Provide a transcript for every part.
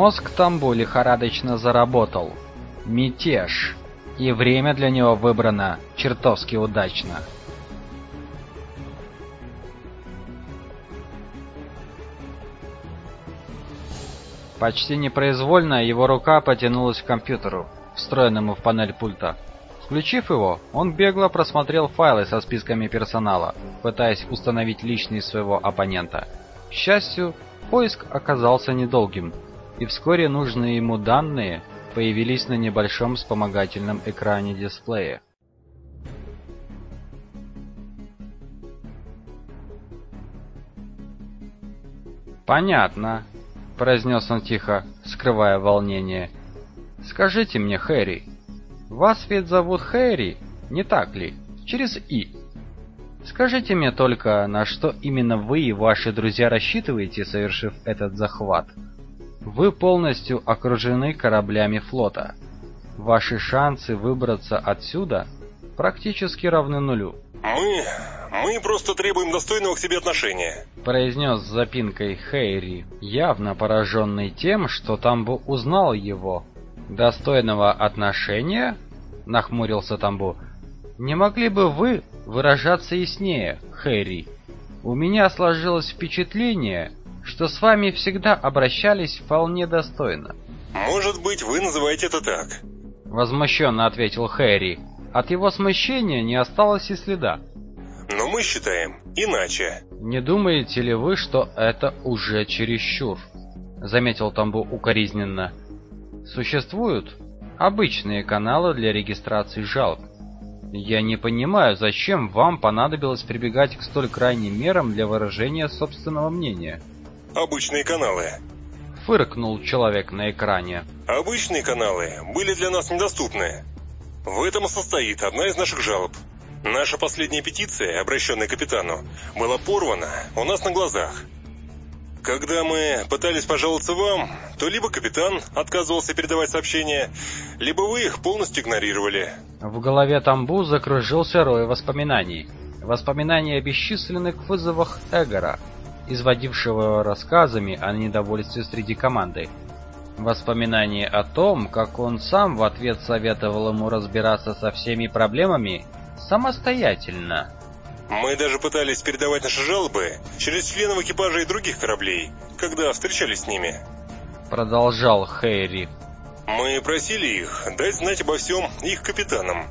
Мозг Тамбу лихорадочно заработал. Мятеж. И время для него выбрано чертовски удачно. Почти непроизвольно его рука потянулась к компьютеру, встроенному в панель пульта. Включив его, он бегло просмотрел файлы со списками персонала, пытаясь установить личность своего оппонента. К счастью, поиск оказался недолгим, и вскоре нужные ему данные появились на небольшом вспомогательном экране дисплея. «Понятно», — произнес он тихо, скрывая волнение. «Скажите мне, Хэри, вас ведь зовут Хэри, не так ли? Через «и». Скажите мне только, на что именно вы и ваши друзья рассчитываете, совершив этот захват?» Вы полностью окружены кораблями флота. Ваши шансы выбраться отсюда практически равны нулю. Мы... мы просто требуем достойного к себе отношения. Произнес с запинкой Хейри, явно пораженный тем, что Тамбу узнал его. Достойного отношения? Нахмурился Тамбу. Не могли бы вы выражаться яснее, Хэри? У меня сложилось впечатление, что с вами всегда обращались вполне достойно. Может быть, вы называете это так? Возмущенно ответил Хэри. От его смущения не осталось и следа. Но мы считаем иначе. Не думаете ли вы, что это уже чересчур? Заметил Тамбу укоризненно. Существуют обычные каналы для регистрации жалоб. Я не понимаю, зачем вам понадобилось прибегать к столь крайним мерам для выражения собственного мнения обычные каналы. Фыркнул человек на экране. Обычные каналы были для нас недоступны. В этом состоит одна из наших жалоб. Наша последняя петиция, обращенная к капитану, была порвана у нас на глазах. Когда мы пытались пожаловаться вам, то либо капитан отказывался передавать сообщения, либо вы их полностью игнорировали. В голове Тамбу закружился рой воспоминаний. Воспоминания о бесчисленных вызовах Эгора, изводившего рассказами о недовольстве среди команды. Воспоминание о том, как он сам в ответ советовал ему разбираться со всеми проблемами самостоятельно. Мы даже пытались передавать наши жалобы через членов экипажа и других кораблей, когда встречались с ними. Продолжал Хэри. Мы просили их дать знать обо всем их капитанам,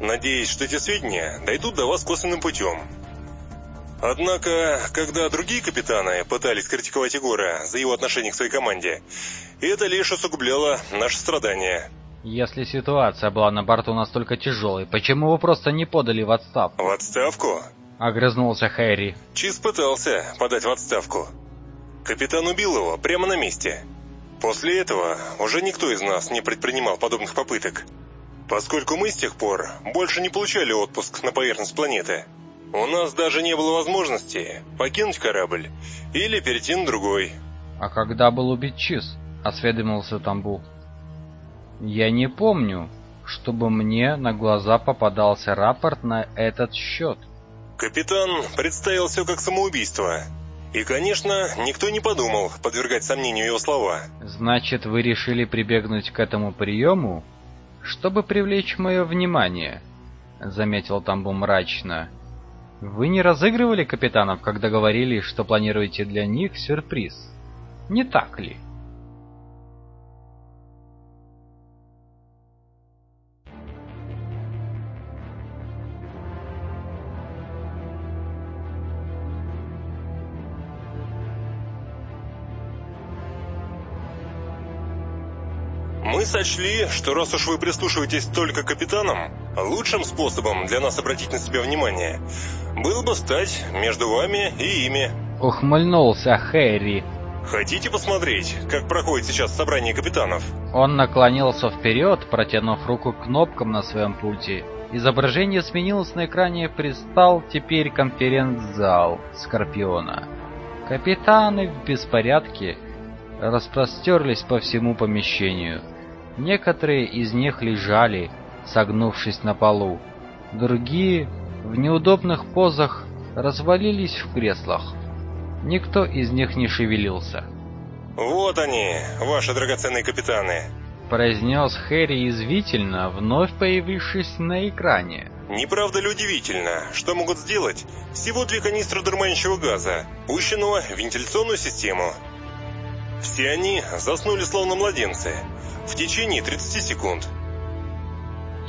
надеясь, что эти сведения дойдут до вас косвенным путем. Однако, когда другие капитаны пытались критиковать Егора за его отношение к своей команде, это лишь усугубляло наши страдания. Если ситуация была на борту настолько тяжелой, почему вы просто не подали в отставку? В отставку? Огрызнулся Хэри. Чиз пытался подать в отставку. Капитан убил его прямо на месте. После этого уже никто из нас не предпринимал подобных попыток, поскольку мы с тех пор больше не получали отпуск на поверхность планеты. У нас даже не было возможности покинуть корабль или перейти на другой. А когда был убит Чиз? Осведомился Тамбу. Я не помню, чтобы мне на глаза попадался рапорт на этот счет. Капитан представил все как самоубийство. И, конечно, никто не подумал подвергать сомнению его слова. Значит, вы решили прибегнуть к этому приему, чтобы привлечь мое внимание, заметил Тамбу мрачно. Вы не разыгрывали капитанов, когда говорили, что планируете для них сюрприз? Не так ли? Мы сочли, что раз уж вы прислушиваетесь только к капитанам, лучшим способом для нас обратить на себя внимание было бы стать между вами и ими. Ухмыльнулся Хэри. Хотите посмотреть, как проходит сейчас собрание капитанов? Он наклонился вперед, протянув руку к кнопкам на своем пульте. Изображение сменилось на экране, пристал теперь конференц-зал Скорпиона. Капитаны в беспорядке распростерлись по всему помещению. Некоторые из них лежали, согнувшись на полу. Другие в неудобных позах развалились в креслах. Никто из них не шевелился. Вот они, ваши драгоценные капитаны. Произнес Хэри извительно, вновь появившись на экране. Не правда ли удивительно, что могут сделать всего две канистры дурманящего газа, пущенного в вентиляционную систему? Все они заснули словно младенцы в течение 30 секунд.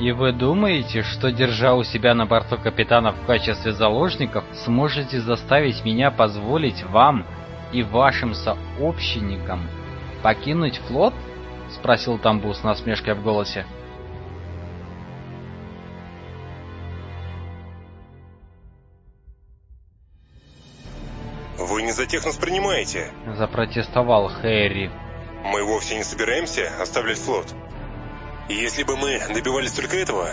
И вы думаете, что, держа у себя на борту капитанов в качестве заложников, сможете заставить меня позволить вам и вашим сообщникам покинуть флот? Спросил Тамбу с насмешкой в голосе. «Вы не за тех нас принимаете!» — запротестовал Хэри. «Мы вовсе не собираемся оставлять флот. Если бы мы добивались только этого,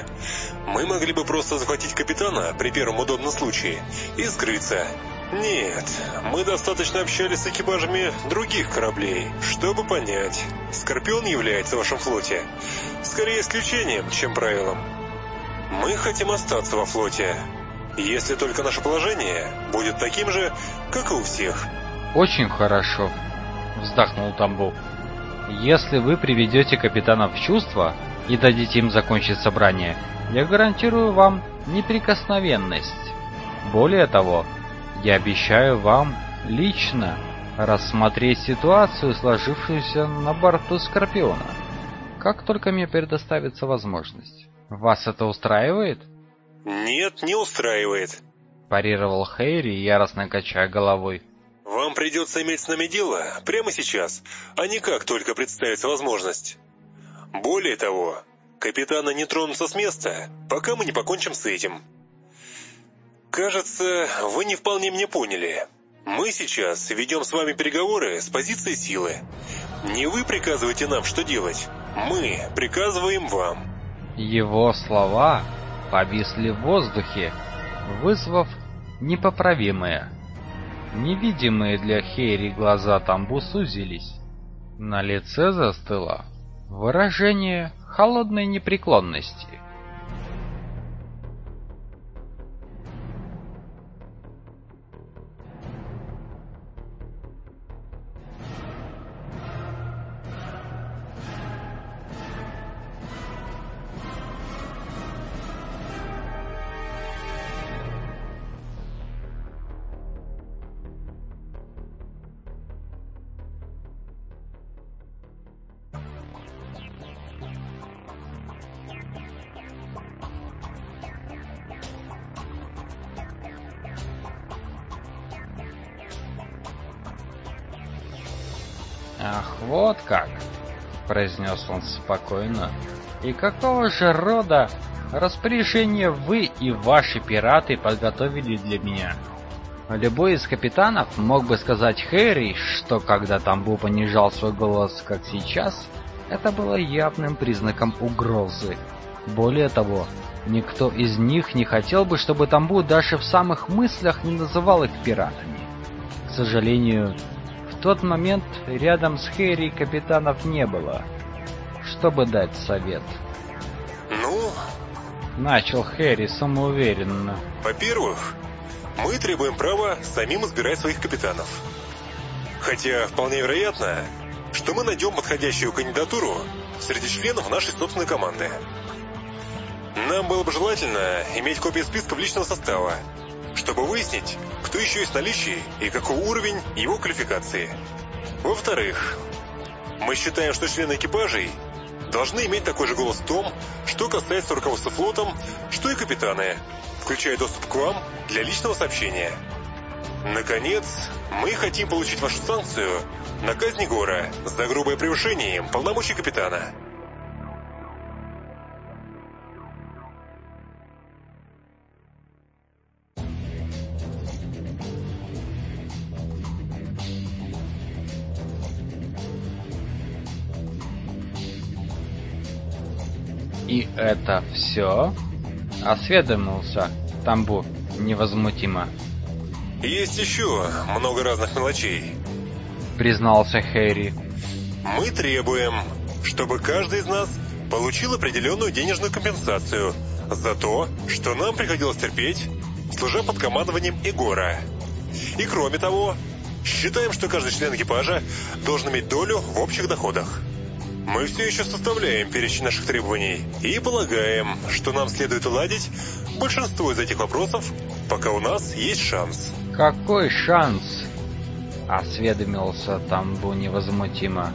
мы могли бы просто захватить капитана при первом удобном случае и скрыться. Нет, мы достаточно общались с экипажами других кораблей, чтобы понять, Скорпион является в вашем флоте скорее исключением, чем правилом. Мы хотим остаться во флоте, если только наше положение будет таким же, как и у всех. Очень хорошо, вздохнул Тамбу. Если вы приведете капитанов в чувство и дадите им закончить собрание, я гарантирую вам неприкосновенность. Более того, я обещаю вам лично рассмотреть ситуацию, сложившуюся на борту Скорпиона. Как только мне предоставится возможность. Вас это устраивает? Нет, не устраивает, парировал Хейри, яростно качая головой. Вам придется иметь с нами дело прямо сейчас, а не как только представится возможность. Более того, капитана не тронутся с места, пока мы не покончим с этим. Кажется, вы не вполне меня поняли. Мы сейчас ведем с вами переговоры с позиции силы. Не вы приказываете нам, что делать. Мы приказываем вам. Его слова повисли в воздухе, вызвав непоправимое. Невидимые для Хейри глаза Тамбу сузились. На лице застыло выражение холодной непреклонности. «Ах, вот как!» — произнес он спокойно. «И какого же рода распоряжение вы и ваши пираты подготовили для меня?» Любой из капитанов мог бы сказать Хэри, что когда Тамбу понижал свой голос, как сейчас, это было явным признаком угрозы. Более того, никто из них не хотел бы, чтобы Тамбу даже в самых мыслях не называл их пиратами. К сожалению, тот момент рядом с Хэри капитанов не было, чтобы дать совет. «Ну?» Начал Хэри самоуверенно. «Во-первых, мы требуем права самим избирать своих капитанов. Хотя вполне вероятно, что мы найдем подходящую кандидатуру среди членов нашей собственной команды. Нам было бы желательно иметь копии списков личного состава, чтобы выяснить, кто еще есть в наличии и какой уровень его квалификации. Во-вторых, мы считаем, что члены экипажей должны иметь такой же голос в том, что касается руководства флотом, что и капитаны, включая доступ к вам для личного сообщения. Наконец, мы хотим получить вашу санкцию на казнь Гора за грубое превышение полномочий капитана. Это все?» — осведомился Тамбу невозмутимо. «Есть еще много разных мелочей», — признался Хэри. «Мы требуем, чтобы каждый из нас получил определенную денежную компенсацию за то, что нам приходилось терпеть, служа под командованием Егора. И кроме того, Считаем, что каждый член экипажа должен иметь долю в общих доходах. Мы все еще составляем перечень наших требований и полагаем, что нам следует уладить большинство из этих вопросов, пока у нас есть шанс. Какой шанс? Осведомился Тамбу невозмутимо.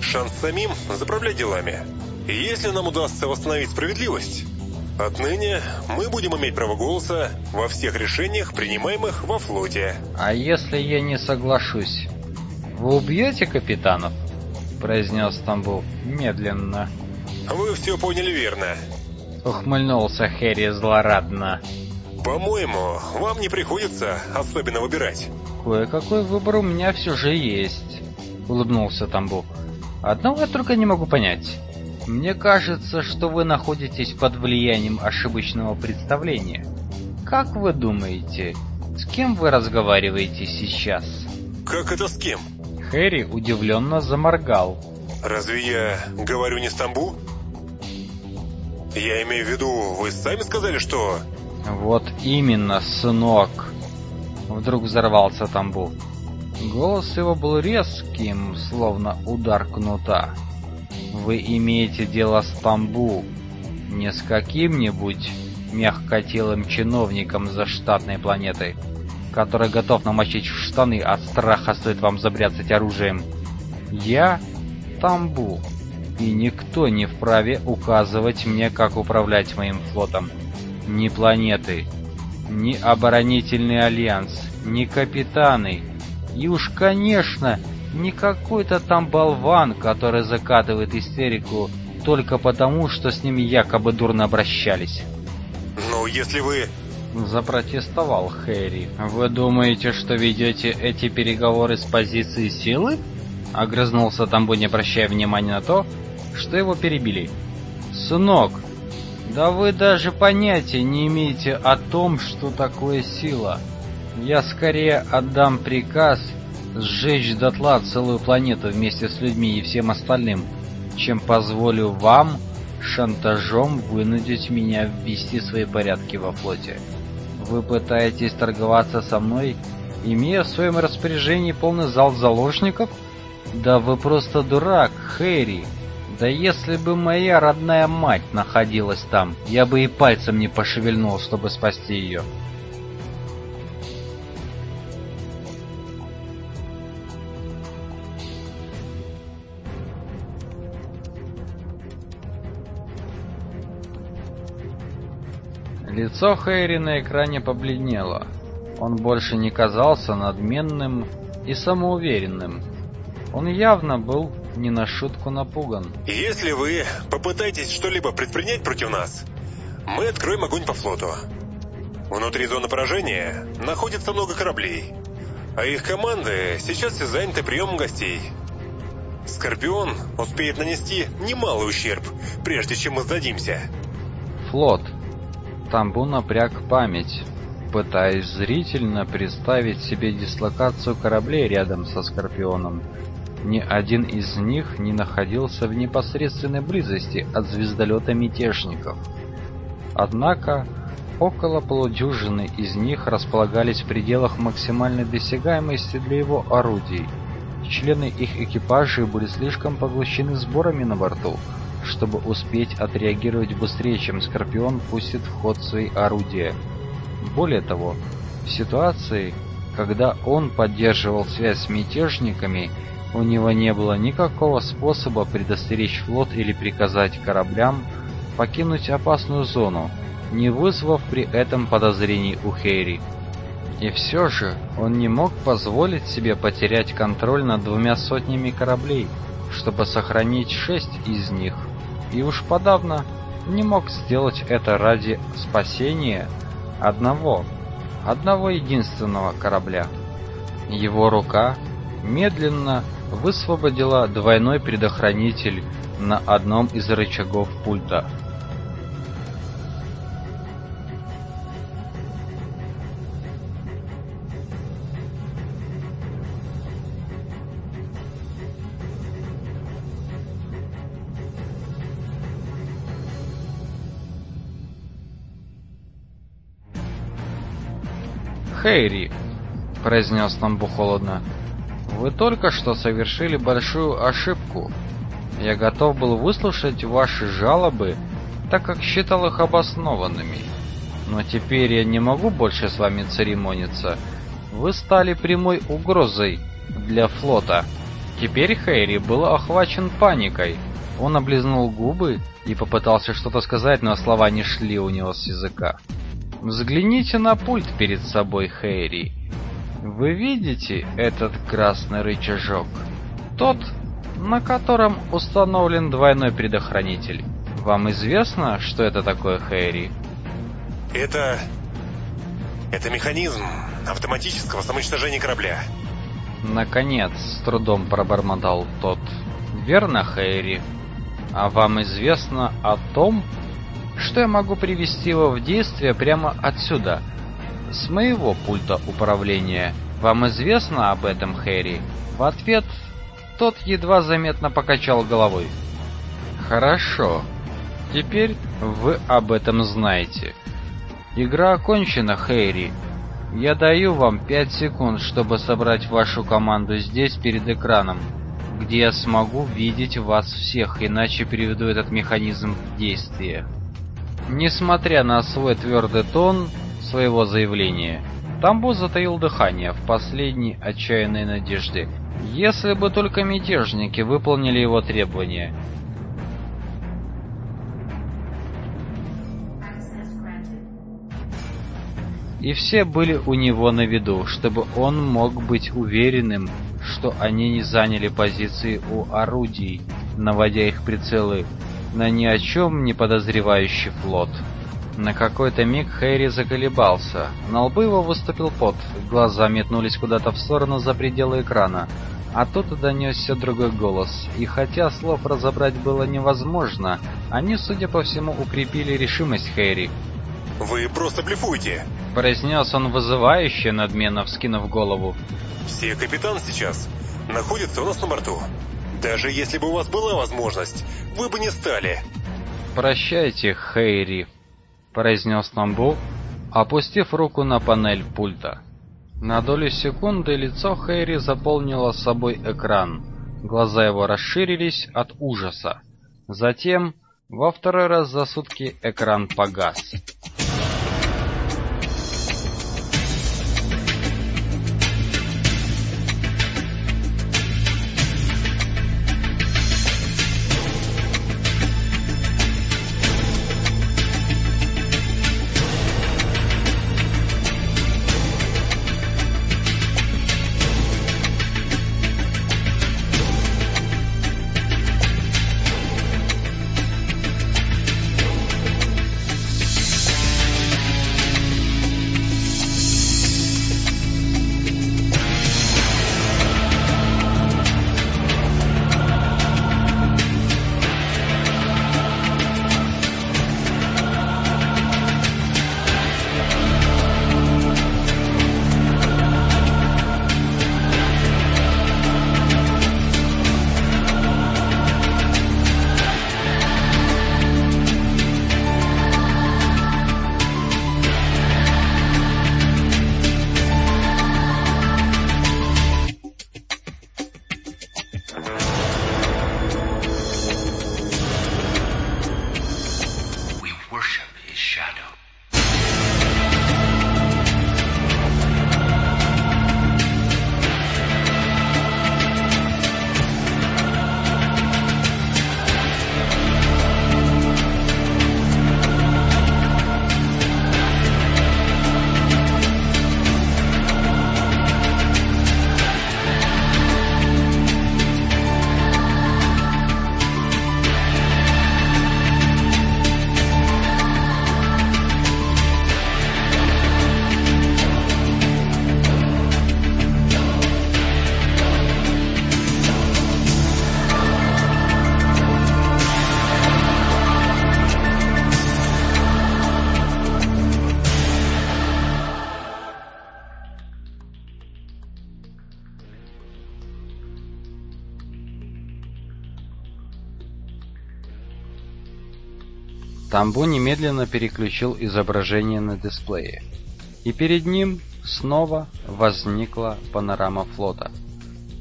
Шанс самим заправлять делами. Если нам удастся восстановить справедливость, отныне мы будем иметь право голоса во всех решениях, принимаемых во флоте. А если я не соглашусь? Вы убьете капитанов? Произнес Тамбу медленно. Вы все поняли верно. Ухмыльнулся Хэри злорадно. По-моему, вам не приходится особенно выбирать. Кое-какой выбор у меня все же есть, улыбнулся Тамбу. Одного я только не могу понять. Мне кажется, что вы находитесь под влиянием ошибочного представления. Как вы думаете, с кем вы разговариваете сейчас? Как это с кем? Хэри удивленно заморгал. Разве я говорю не Стамбу? Я имею в виду, вы сами сказали, что... Вот именно, сынок. Вдруг взорвался Тамбу. Голос его был резким, словно удар кнута. Вы имеете дело с Тамбу, не с каким-нибудь мягкотелым чиновником за штатной планетой который готов намочить штаны от страха, стоит вам забряцать оружием. Я Тамбу, и никто не вправе указывать мне, как управлять моим флотом. Ни планеты, ни оборонительный альянс, ни капитаны, и уж, конечно, не какой-то там болван, который закатывает истерику только потому, что с ними якобы дурно обращались. «Ну, если вы запротестовал Хэри. Вы думаете, что ведете эти переговоры с позиции силы? Огрызнулся Тамбу, не обращая внимания на то, что его перебили. Сынок, да вы даже понятия не имеете о том, что такое сила. Я скорее отдам приказ сжечь дотла целую планету вместе с людьми и всем остальным, чем позволю вам шантажом вынудить меня ввести свои порядки во флоте. Вы пытаетесь торговаться со мной, имея в своем распоряжении полный зал заложников? Да вы просто дурак, Хэри. Да если бы моя родная мать находилась там, я бы и пальцем не пошевельнул, чтобы спасти ее. Лицо Хэри на экране побледнело. Он больше не казался надменным и самоуверенным. Он явно был не на шутку напуган. «Если вы попытаетесь что-либо предпринять против нас, мы откроем огонь по флоту. Внутри зоны поражения находится много кораблей, а их команды сейчас все заняты приемом гостей. Скорпион успеет нанести немалый ущерб, прежде чем мы сдадимся». «Флот», Тамбу напряг память, пытаясь зрительно представить себе дислокацию кораблей рядом со Скорпионом. Ни один из них не находился в непосредственной близости от звездолета мятежников. Однако, около полудюжины из них располагались в пределах максимальной досягаемости для его орудий. Члены их экипажей были слишком поглощены сборами на борту, чтобы успеть отреагировать быстрее, чем Скорпион пустит в ход свои орудия. Более того, в ситуации, когда он поддерживал связь с мятежниками, у него не было никакого способа предостеречь флот или приказать кораблям покинуть опасную зону, не вызвав при этом подозрений у Хейри. И все же он не мог позволить себе потерять контроль над двумя сотнями кораблей, чтобы сохранить шесть из них – и уж подавно не мог сделать это ради спасения одного, одного единственного корабля. Его рука медленно высвободила двойной предохранитель на одном из рычагов пульта. Хэри, произнес Намбу холодно. Вы только что совершили большую ошибку. Я готов был выслушать ваши жалобы, так как считал их обоснованными. Но теперь я не могу больше с вами церемониться. Вы стали прямой угрозой для флота. Теперь Хэри был охвачен паникой. Он облизнул губы и попытался что-то сказать, но слова не шли у него с языка. Взгляните на пульт перед собой, Хэри. Вы видите этот красный рычажок? Тот, на котором установлен двойной предохранитель. Вам известно, что это такое, Хэри? Это... Это механизм автоматического самоуничтожения корабля. Наконец, с трудом пробормотал тот. Верно, Хэри? А вам известно о том, что я могу привести его в действие прямо отсюда, с моего пульта управления. Вам известно об этом, Хэри? В ответ тот едва заметно покачал головой. Хорошо. Теперь вы об этом знаете. Игра окончена, Хэри. Я даю вам пять секунд, чтобы собрать вашу команду здесь перед экраном, где я смогу видеть вас всех, иначе приведу этот механизм в действие. Несмотря на свой твердый тон своего заявления, Тамбо затаил дыхание в последней отчаянной надежде. Если бы только мятежники выполнили его требования. И все были у него на виду, чтобы он мог быть уверенным, что они не заняли позиции у орудий, наводя их прицелы на ни о чем не подозревающий флот. На какой-то миг Хэри заколебался. На лбу его выступил пот, глаза метнулись куда-то в сторону за пределы экрана. А тут донесся другой голос, и хотя слов разобрать было невозможно, они, судя по всему, укрепили решимость Хэри. «Вы просто блефуете!» — произнес он вызывающе, надменно вскинув голову. «Все капитан сейчас находится у нас на борту. Даже если бы у вас была возможность, вы бы не стали. Прощайте, Хейри, произнес Намбу, опустив руку на панель пульта. На долю секунды лицо Хейри заполнило собой экран. Глаза его расширились от ужаса. Затем, во второй раз за сутки экран погас. Тамбу немедленно переключил изображение на дисплее. И перед ним снова возникла панорама флота.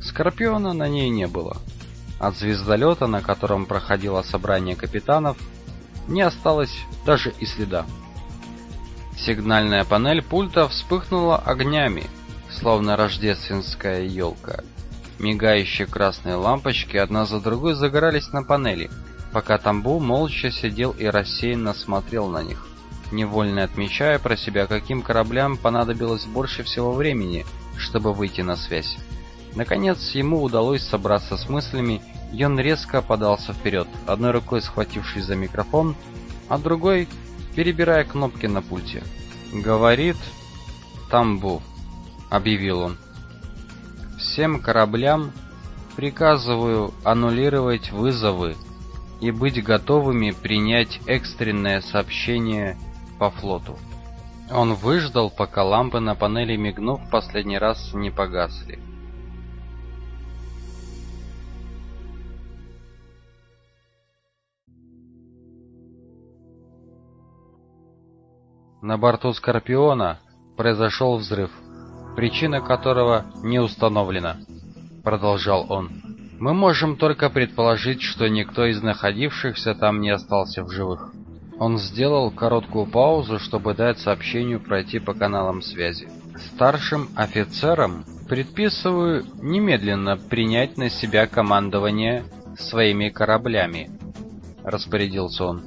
Скорпиона на ней не было. От звездолета, на котором проходило собрание капитанов, не осталось даже и следа. Сигнальная панель пульта вспыхнула огнями, словно рождественская елка. Мигающие красные лампочки одна за другой загорались на панели, пока Тамбу молча сидел и рассеянно смотрел на них, невольно отмечая про себя, каким кораблям понадобилось больше всего времени, чтобы выйти на связь. Наконец, ему удалось собраться с мыслями, и он резко подался вперед, одной рукой схватившись за микрофон, а другой перебирая кнопки на пульте. «Говорит Тамбу», — объявил он. «Всем кораблям приказываю аннулировать вызовы и быть готовыми принять экстренное сообщение по флоту». Он выждал, пока лампы на панели мигнув последний раз не погасли. На борту Скорпиона произошел взрыв, причина которого не установлена, продолжал он. Мы можем только предположить, что никто из находившихся там не остался в живых. Он сделал короткую паузу, чтобы дать сообщению пройти по каналам связи. Старшим офицерам предписываю немедленно принять на себя командование своими кораблями, распорядился он.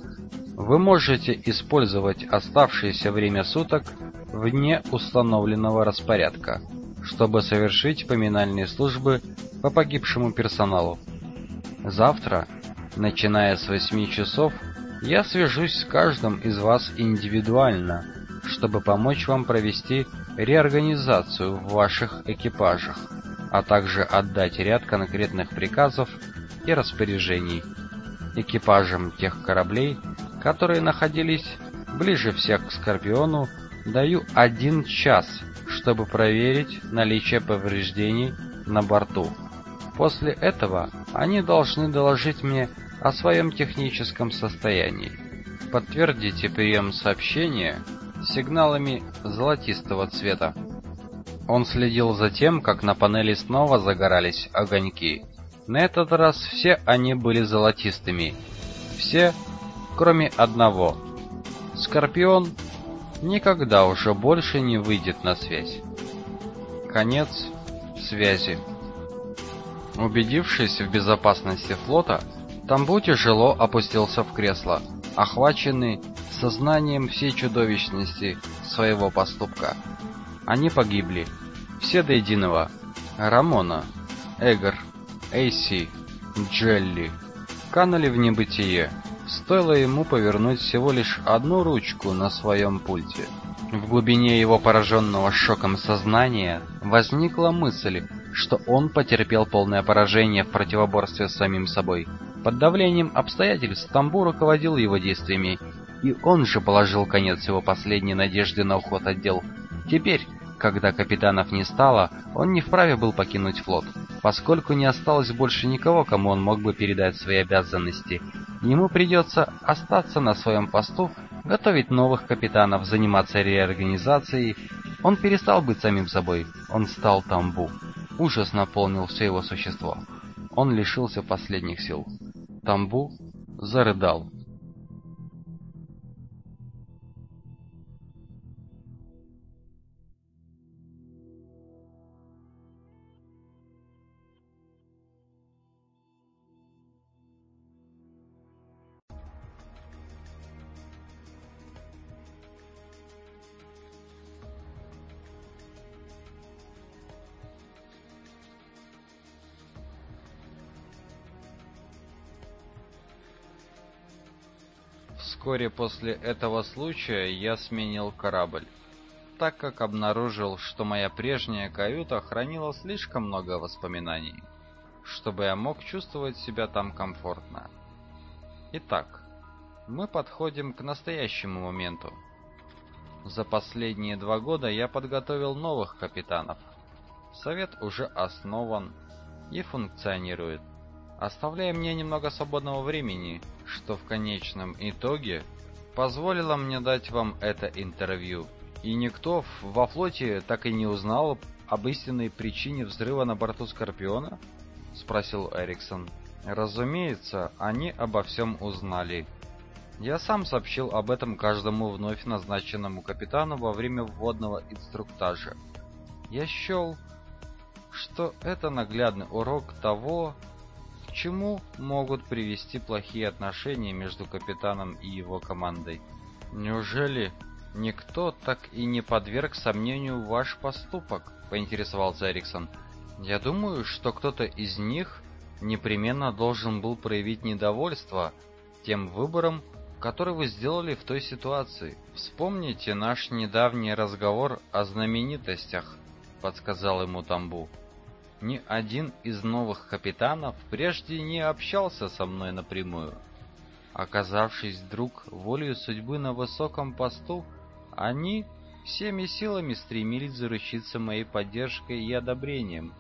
Вы можете использовать оставшееся время суток вне установленного распорядка, чтобы совершить поминальные службы по погибшему персоналу. Завтра, начиная с 8 часов, я свяжусь с каждым из вас индивидуально, чтобы помочь вам провести реорганизацию в ваших экипажах, а также отдать ряд конкретных приказов и распоряжений экипажам тех кораблей, которые находились ближе всех к Скорпиону, даю один час, чтобы проверить наличие повреждений на борту. После этого они должны доложить мне о своем техническом состоянии. Подтвердите прием сообщения сигналами золотистого цвета. Он следил за тем, как на панели снова загорались огоньки. На этот раз все они были золотистыми. Все кроме одного. Скорпион никогда уже больше не выйдет на связь. Конец связи. Убедившись в безопасности флота, Тамбу тяжело опустился в кресло, охваченный сознанием всей чудовищности своего поступка. Они погибли. Все до единого. Рамона, Эгор, Эйси, Джелли канули в небытие. Стоило ему повернуть всего лишь одну ручку на своем пульте. В глубине его пораженного шоком сознания возникла мысль, что он потерпел полное поражение в противоборстве с самим собой. Под давлением обстоятельств Тамбу руководил его действиями, и он же положил конец его последней надежде на уход от дел. Теперь, когда капитанов не стало, он не вправе был покинуть флот, поскольку не осталось больше никого, кому он мог бы передать свои обязанности, Ему придется остаться на своем посту, готовить новых капитанов, заниматься реорганизацией. Он перестал быть самим собой, он стал тамбу. Ужас наполнил все его существо. Он лишился последних сил. Тамбу зарыдал. Вскоре после этого случая я сменил корабль, так как обнаружил, что моя прежняя каюта хранила слишком много воспоминаний, чтобы я мог чувствовать себя там комфортно. Итак, мы подходим к настоящему моменту. За последние два года я подготовил новых капитанов. Совет уже основан и функционирует оставляя мне немного свободного времени, что в конечном итоге позволило мне дать вам это интервью. И никто во флоте так и не узнал об истинной причине взрыва на борту Скорпиона? спросил Эриксон. Разумеется, они обо всем узнали. Я сам сообщил об этом каждому вновь назначенному капитану во время вводного инструктажа. Я счел, что это наглядный урок того, чему могут привести плохие отношения между капитаном и его командой. Неужели никто так и не подверг сомнению ваш поступок? поинтересовался Эриксон. Я думаю, что кто-то из них непременно должен был проявить недовольство тем выбором, который вы сделали в той ситуации. Вспомните наш недавний разговор о знаменитостях, подсказал ему Тамбу. Ни один из новых капитанов прежде не общался со мной напрямую. Оказавшись вдруг волею судьбы на высоком посту, они всеми силами стремились заручиться моей поддержкой и одобрением,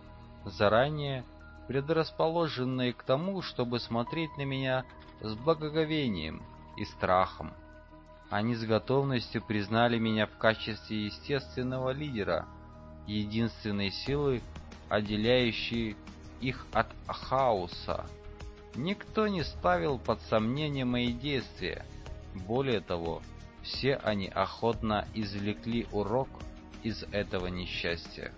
заранее предрасположенные к тому, чтобы смотреть на меня с благоговением и страхом. Они с готовностью признали меня в качестве естественного лидера, единственной силы, отделяющей их от хаоса. Никто не ставил под сомнение мои действия. Более того, все они охотно извлекли урок из этого несчастья.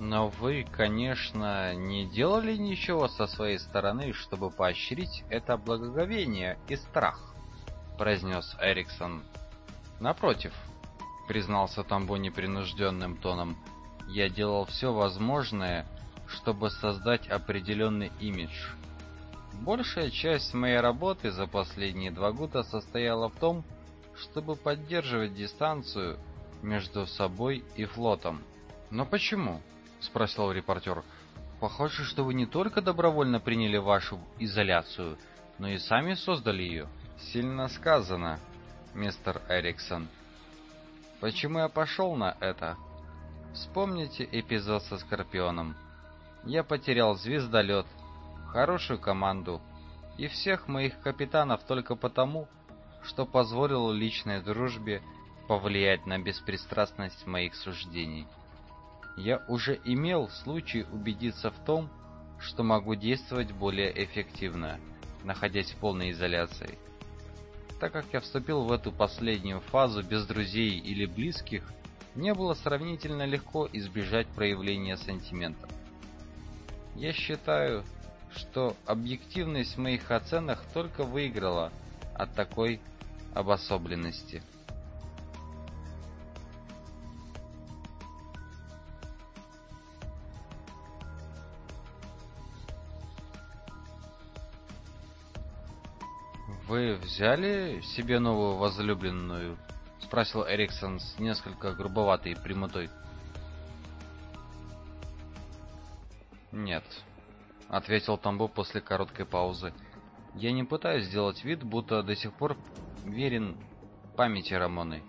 Но вы, конечно, не делали ничего со своей стороны, чтобы поощрить это благоговение и страх, произнес Эриксон. Напротив, признался Тамбо непринужденным тоном. Я делал все возможное, чтобы создать определенный имидж. Большая часть моей работы за последние два года состояла в том, чтобы поддерживать дистанцию между собой и флотом. Но почему? спросил репортер. Похоже, что вы не только добровольно приняли вашу изоляцию, но и сами создали ее. Сильно сказано, мистер Эриксон. Почему я пошел на это? Вспомните эпизод со Скорпионом. Я потерял звездолет, хорошую команду и всех моих капитанов только потому, что позволил личной дружбе повлиять на беспристрастность моих суждений. Я уже имел случай убедиться в том, что могу действовать более эффективно, находясь в полной изоляции так как я вступил в эту последнюю фазу без друзей или близких, мне было сравнительно легко избежать проявления сантиментов. Я считаю, что объективность в моих оценках только выиграла от такой обособленности. «Вы взяли себе новую возлюбленную?» — спросил Эриксон с несколько грубоватой прямотой. «Нет», — ответил Тамбо после короткой паузы. «Я не пытаюсь сделать вид, будто до сих пор верен памяти Рамоны.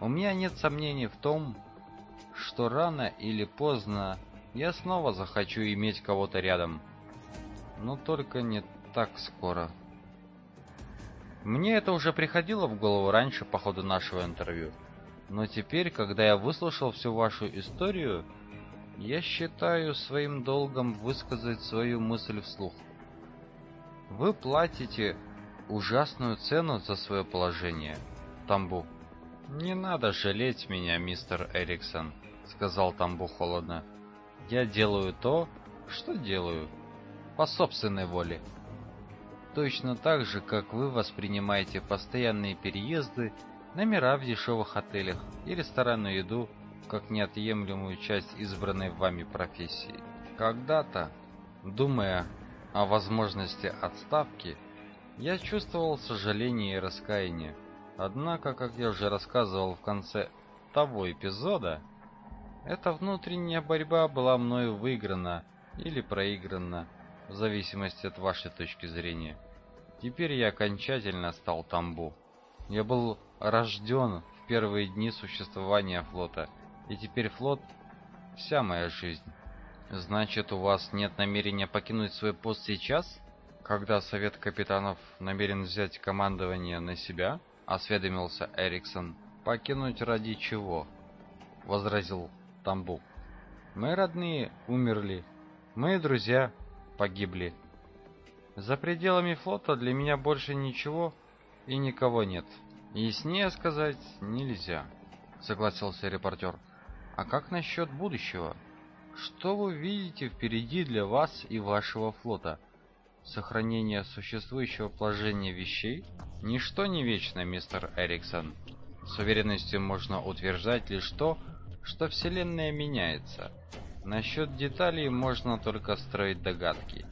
У меня нет сомнений в том, что рано или поздно я снова захочу иметь кого-то рядом. Но только не так скоро». Мне это уже приходило в голову раньше по ходу нашего интервью. Но теперь, когда я выслушал всю вашу историю, я считаю своим долгом высказать свою мысль вслух. Вы платите ужасную цену за свое положение, Тамбу. Не надо жалеть меня, мистер Эриксон, сказал Тамбу холодно. Я делаю то, что делаю по собственной воле. Точно так же, как вы воспринимаете постоянные переезды, номера в дешевых отелях и ресторанную еду как неотъемлемую часть избранной вами профессии. Когда-то, думая о возможности отставки, я чувствовал сожаление и раскаяние. Однако, как я уже рассказывал в конце того эпизода, эта внутренняя борьба была мною выиграна или проиграна в зависимости от вашей точки зрения. Теперь я окончательно стал тамбу. Я был рожден в первые дни существования флота, и теперь флот — вся моя жизнь. Значит, у вас нет намерения покинуть свой пост сейчас? Когда совет капитанов намерен взять командование на себя, осведомился Эриксон. Покинуть ради чего? возразил Тамбу. Мы родные умерли, мои друзья погибли. За пределами флота для меня больше ничего и никого нет. Яснее сказать нельзя, согласился репортер. А как насчет будущего? Что вы видите впереди для вас и вашего флота? Сохранение существующего положения вещей? Ничто не вечно, мистер Эриксон. С уверенностью можно утверждать лишь то, что Вселенная меняется. Насчет деталей можно только строить догадки.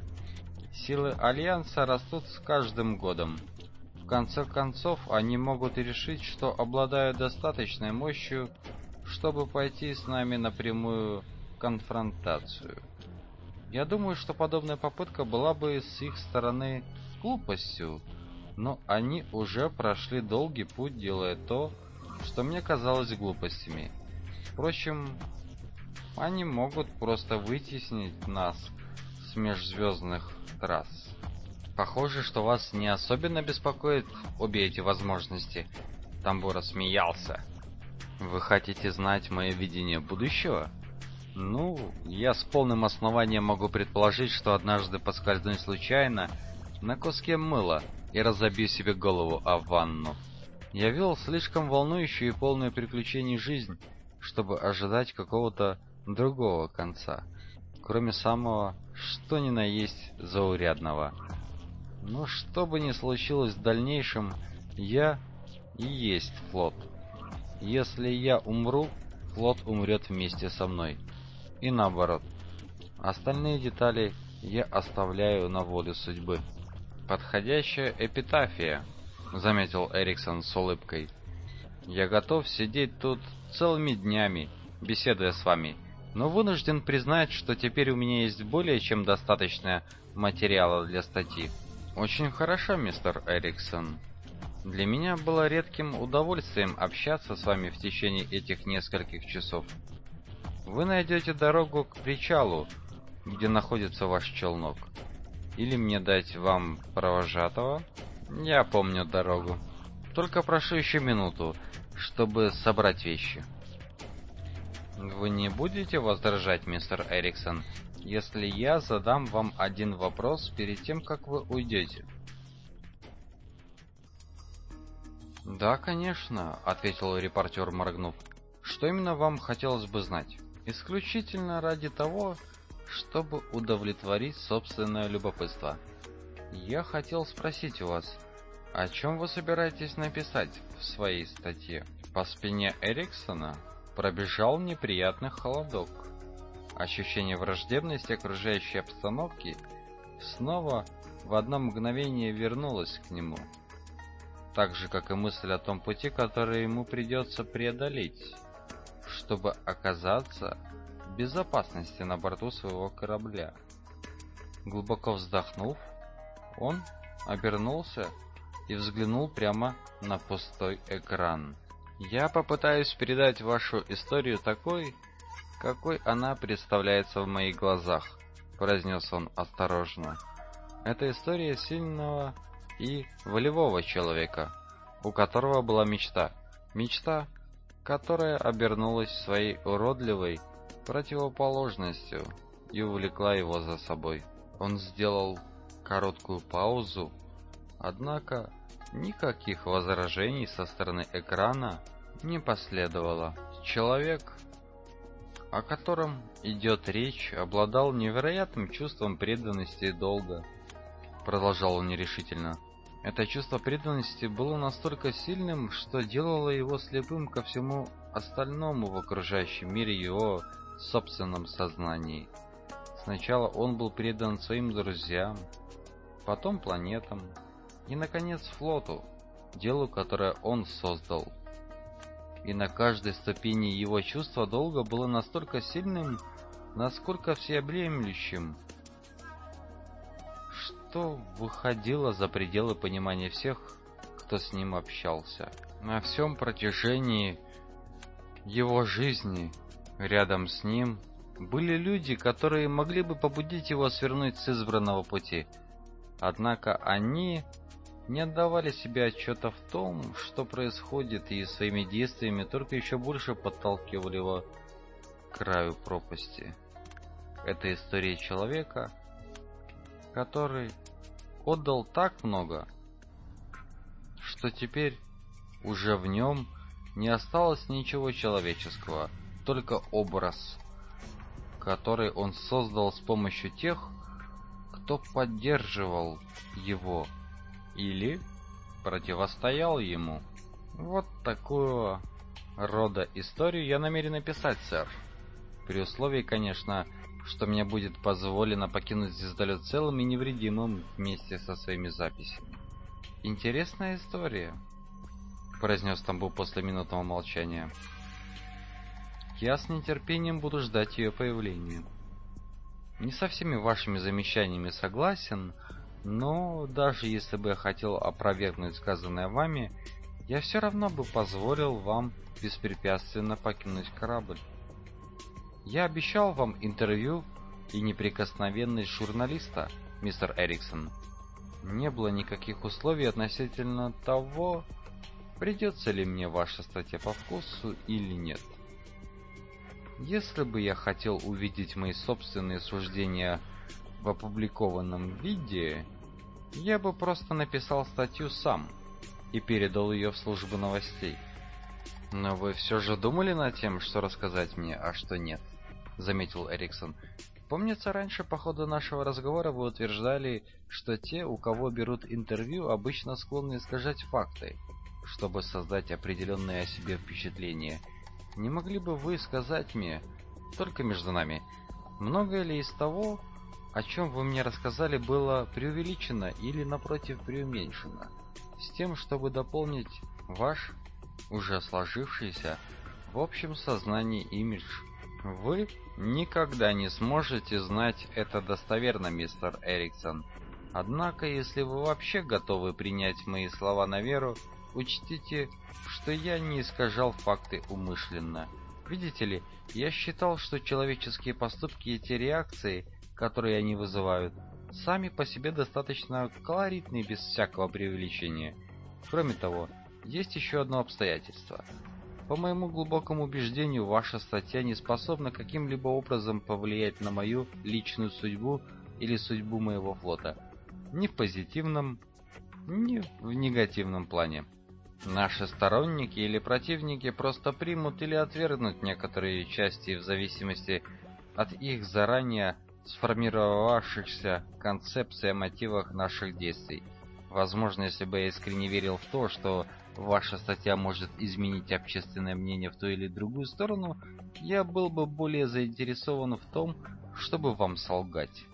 Силы Альянса растут с каждым годом. В конце концов, они могут решить, что обладают достаточной мощью, чтобы пойти с нами на прямую конфронтацию. Я думаю, что подобная попытка была бы с их стороны глупостью, но они уже прошли долгий путь, делая то, что мне казалось глупостями. Впрочем, они могут просто вытеснить нас межзвездных трасс. Похоже, что вас не особенно беспокоит обе эти возможности. Тамбура смеялся. Вы хотите знать мое видение будущего? Ну, я с полным основанием могу предположить, что однажды поскользнусь случайно на куске мыла и разобью себе голову о ванну. Я вел слишком волнующую и полную приключений жизнь, чтобы ожидать какого-то другого конца, кроме самого что ни на есть заурядного. Но что бы ни случилось в дальнейшем, я и есть флот. Если я умру, флот умрет вместе со мной. И наоборот. Остальные детали я оставляю на волю судьбы. Подходящая эпитафия, заметил Эриксон с улыбкой. Я готов сидеть тут целыми днями, беседуя с вами, но вынужден признать, что теперь у меня есть более чем достаточно материала для статьи. Очень хорошо, мистер Эриксон. Для меня было редким удовольствием общаться с вами в течение этих нескольких часов. Вы найдете дорогу к причалу, где находится ваш челнок. Или мне дать вам провожатого? Я помню дорогу. Только прошу еще минуту, чтобы собрать вещи. Вы не будете возражать, мистер Эриксон, если я задам вам один вопрос перед тем, как вы уйдете? Да, конечно, ответил репортер, моргнув. Что именно вам хотелось бы знать? Исключительно ради того, чтобы удовлетворить собственное любопытство. Я хотел спросить у вас, о чем вы собираетесь написать в своей статье? По спине Эриксона пробежал неприятный холодок. Ощущение враждебности окружающей обстановки снова в одно мгновение вернулось к нему. Так же, как и мысль о том пути, который ему придется преодолеть, чтобы оказаться в безопасности на борту своего корабля. Глубоко вздохнув, он обернулся и взглянул прямо на пустой экран. Я попытаюсь передать вашу историю такой, какой она представляется в моих глазах, произнес он осторожно. Это история сильного и волевого человека, у которого была мечта. Мечта, которая обернулась своей уродливой противоположностью и увлекла его за собой. Он сделал короткую паузу, однако никаких возражений со стороны экрана не последовало. Человек, о котором идет речь, обладал невероятным чувством преданности и долга. Продолжал он нерешительно. Это чувство преданности было настолько сильным, что делало его слепым ко всему остальному в окружающем мире его собственном сознании. Сначала он был предан своим друзьям, потом планетам и, наконец, флоту, делу, которое он создал и на каждой ступени его чувство долга было настолько сильным, насколько всеобъемлющим, что выходило за пределы понимания всех, кто с ним общался. На всем протяжении его жизни рядом с ним были люди, которые могли бы побудить его свернуть с избранного пути. Однако они не отдавали себе отчета в том, что происходит, и своими действиями только еще больше подталкивали его к краю пропасти. Это история человека, который отдал так много, что теперь уже в нем не осталось ничего человеческого, только образ, который он создал с помощью тех, кто поддерживал его или противостоял ему. Вот такую рода историю я намерен написать, сэр. При условии, конечно, что мне будет позволено покинуть звездолет целым и невредимым вместе со своими записями. Интересная история, произнес Тамбу после минутного молчания. Я с нетерпением буду ждать ее появления. Не со всеми вашими замечаниями согласен, но даже если бы я хотел опровергнуть сказанное вами, я все равно бы позволил вам беспрепятственно покинуть корабль. Я обещал вам интервью и неприкосновенность журналиста, мистер Эриксон. Не было никаких условий относительно того, придется ли мне ваша статья по вкусу или нет. Если бы я хотел увидеть мои собственные суждения в опубликованном виде, я бы просто написал статью сам и передал ее в службу новостей. Но вы все же думали над тем, что рассказать мне, а что нет, заметил Эриксон. Помнится, раньше по ходу нашего разговора вы утверждали, что те, у кого берут интервью, обычно склонны искажать факты, чтобы создать определенное о себе впечатление. Не могли бы вы сказать мне, только между нами, многое ли из того, о чем вы мне рассказали, было преувеличено или напротив преуменьшено, с тем, чтобы дополнить ваш уже сложившийся в общем сознании имидж. Вы никогда не сможете знать это достоверно, мистер Эриксон. Однако, если вы вообще готовы принять мои слова на веру, учтите, что я не искажал факты умышленно. Видите ли, я считал, что человеческие поступки и те реакции, которые они вызывают, сами по себе достаточно колоритны без всякого преувеличения. Кроме того, есть еще одно обстоятельство. По моему глубокому убеждению, ваша статья не способна каким-либо образом повлиять на мою личную судьбу или судьбу моего флота. Ни в позитивном, ни в негативном плане. Наши сторонники или противники просто примут или отвергнут некоторые части в зависимости от их заранее сформировавшихся концепций о мотивах наших действий. Возможно, если бы я искренне верил в то, что ваша статья может изменить общественное мнение в ту или другую сторону, я был бы более заинтересован в том, чтобы вам солгать.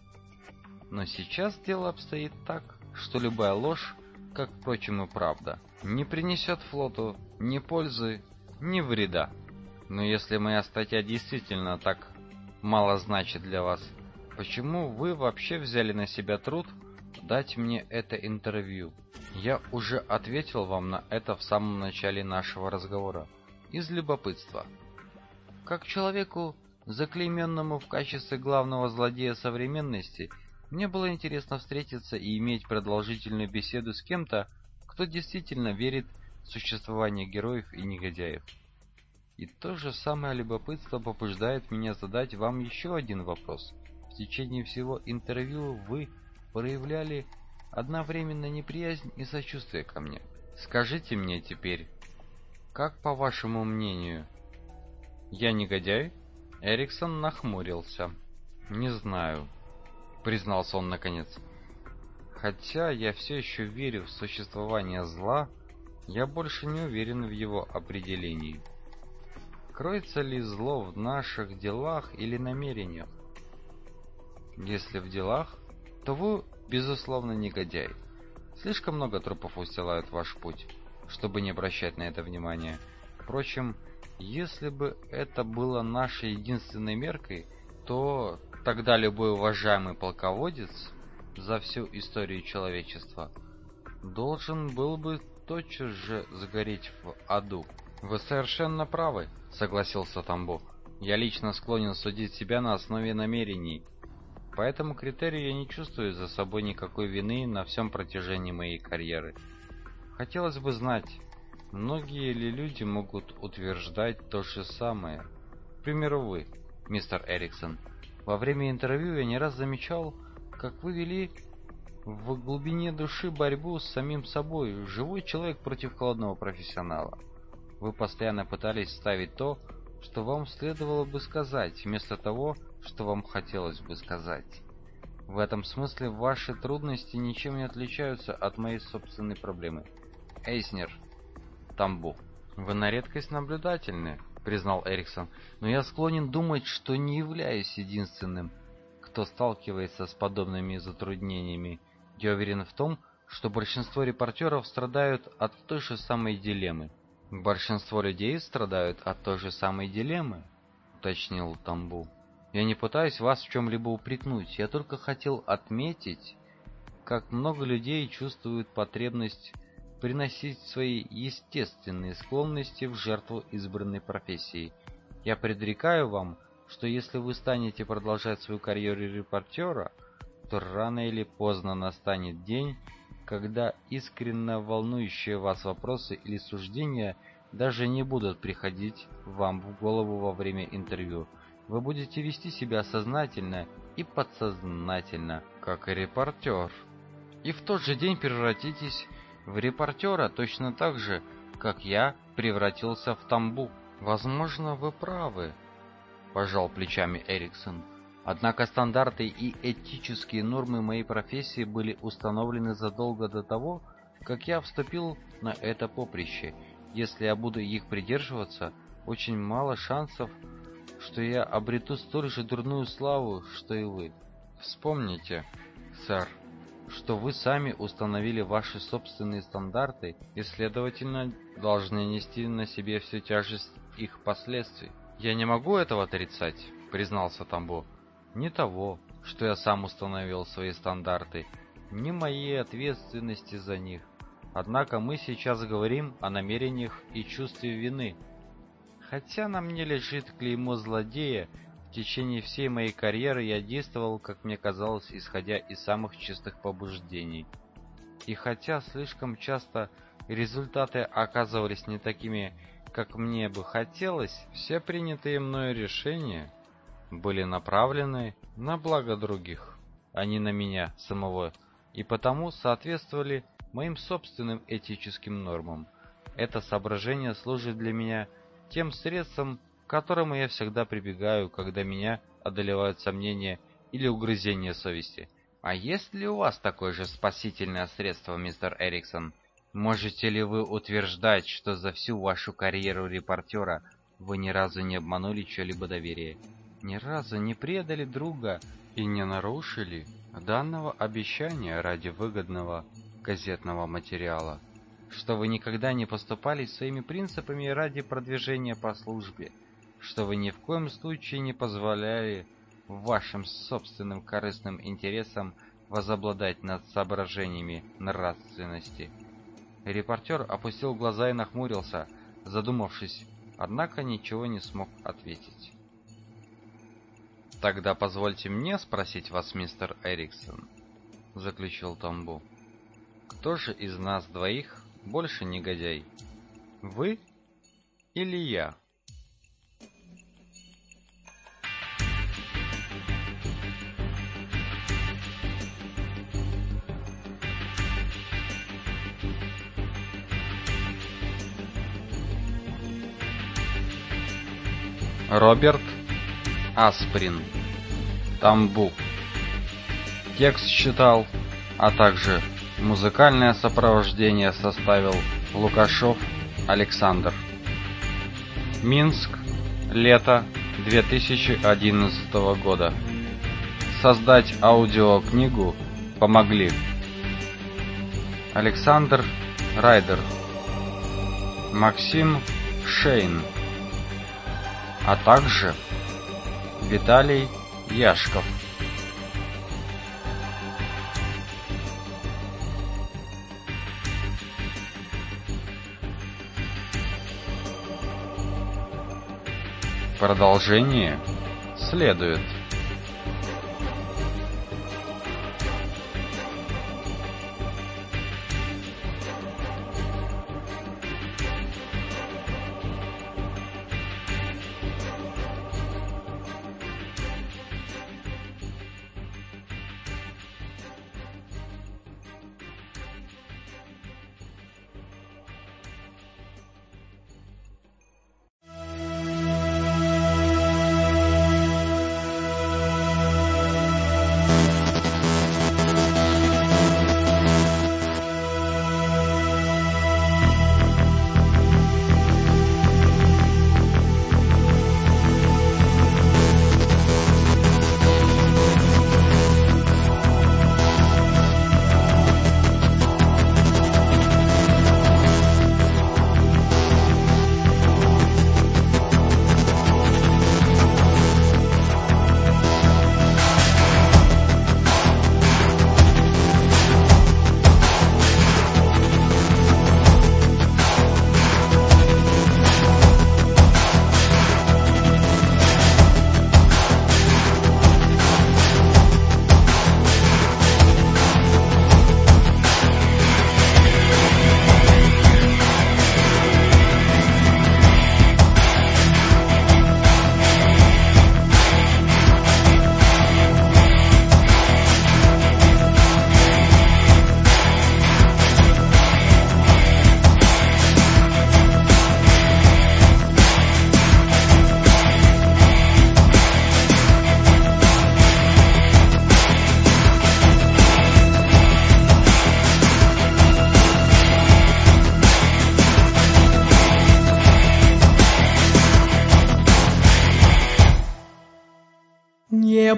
Но сейчас дело обстоит так, что любая ложь, как впрочем и правда, не принесет флоту ни пользы, ни вреда. Но если моя статья действительно так мало значит для вас, Почему вы вообще взяли на себя труд дать мне это интервью? Я уже ответил вам на это в самом начале нашего разговора. Из любопытства. Как человеку, заклейменному в качестве главного злодея современности, мне было интересно встретиться и иметь продолжительную беседу с кем-то, кто действительно верит в существование героев и негодяев. И то же самое любопытство побуждает меня задать вам еще один вопрос – течение всего интервью вы проявляли одновременно неприязнь и сочувствие ко мне. Скажите мне теперь, как по вашему мнению, я негодяй? Эриксон нахмурился. Не знаю, признался он наконец. Хотя я все еще верю в существование зла, я больше не уверен в его определении. Кроется ли зло в наших делах или намерениях? Если в делах, то вы, безусловно, негодяй. Слишком много трупов устилают ваш путь, чтобы не обращать на это внимания. Впрочем, если бы это было нашей единственной меркой, то тогда любой уважаемый полководец за всю историю человечества должен был бы тотчас же сгореть в аду. Вы совершенно правы, согласился Тамбов. Я лично склонен судить себя на основе намерений, По этому критерию я не чувствую за собой никакой вины на всем протяжении моей карьеры. Хотелось бы знать, многие ли люди могут утверждать то же самое. К примеру, вы, мистер Эриксон. Во время интервью я не раз замечал, как вы вели в глубине души борьбу с самим собой, живой человек против холодного профессионала. Вы постоянно пытались ставить то, что вам следовало бы сказать, вместо того, что вам хотелось бы сказать. В этом смысле ваши трудности ничем не отличаются от моей собственной проблемы. Эйснер, Тамбу. Вы на редкость наблюдательны, признал Эриксон, но я склонен думать, что не являюсь единственным, кто сталкивается с подобными затруднениями. Я уверен в том, что большинство репортеров страдают от той же самой дилеммы. Большинство людей страдают от той же самой дилеммы, уточнил Тамбу. Я не пытаюсь вас в чем либо упрекнуть, я только хотел отметить, как много людей чувствуют потребность приносить свои естественные склонности в жертву избранной профессии. Я предрекаю вам, что если вы станете продолжать свою карьеру репортера, то рано или поздно настанет день, когда искренне волнующие вас вопросы или суждения даже не будут приходить вам в голову во время интервью. Вы будете вести себя сознательно и подсознательно, как и репортер. И в тот же день превратитесь в репортера точно так же, как я превратился в тамбу. Возможно, вы правы, пожал плечами Эриксон. Однако стандарты и этические нормы моей профессии были установлены задолго до того, как я вступил на это поприще. Если я буду их придерживаться, очень мало шансов что я обрету столь же дурную славу, что и вы. Вспомните, сэр, что вы сами установили ваши собственные стандарты и, следовательно, должны нести на себе всю тяжесть их последствий. Я не могу этого отрицать, признался Тамбо. Не того, что я сам установил свои стандарты, ни моей ответственности за них. Однако мы сейчас говорим о намерениях и чувстве вины, Хотя на мне лежит клеймо злодея, в течение всей моей карьеры я действовал, как мне казалось, исходя из самых чистых побуждений. И хотя слишком часто результаты оказывались не такими, как мне бы хотелось, все принятые мною решения были направлены на благо других, а не на меня самого, и потому соответствовали моим собственным этическим нормам. Это соображение служит для меня тем средством, к которому я всегда прибегаю, когда меня одолевают сомнения или угрызения совести. А есть ли у вас такое же спасительное средство, мистер Эриксон? Можете ли вы утверждать, что за всю вашу карьеру репортера вы ни разу не обманули чье-либо доверие, ни разу не предали друга и не нарушили данного обещания ради выгодного газетного материала? Что вы никогда не поступали своими принципами ради продвижения по службе, что вы ни в коем случае не позволяли вашим собственным корыстным интересам возобладать над соображениями нравственности. Репортер опустил глаза и нахмурился, задумавшись, однако ничего не смог ответить. Тогда позвольте мне спросить вас, мистер Эриксон, заключил Тамбу. Кто же из нас двоих больше негодяй? Вы или я? Роберт Асприн Тамбу Текст читал, а также Музыкальное сопровождение составил Лукашов Александр. Минск. Лето 2011 года. Создать аудиокнигу помогли Александр Райдер, Максим Шейн, а также Виталий Яшков. Продолжение следует.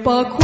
পাখ